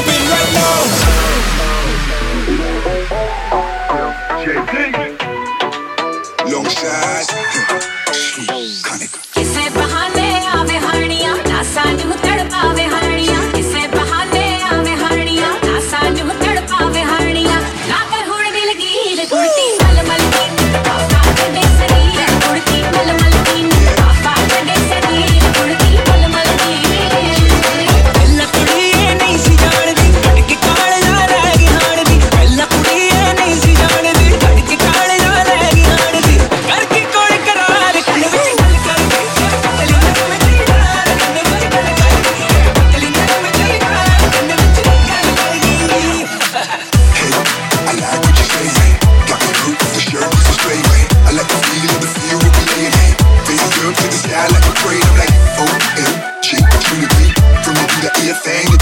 right now. Long shot. everything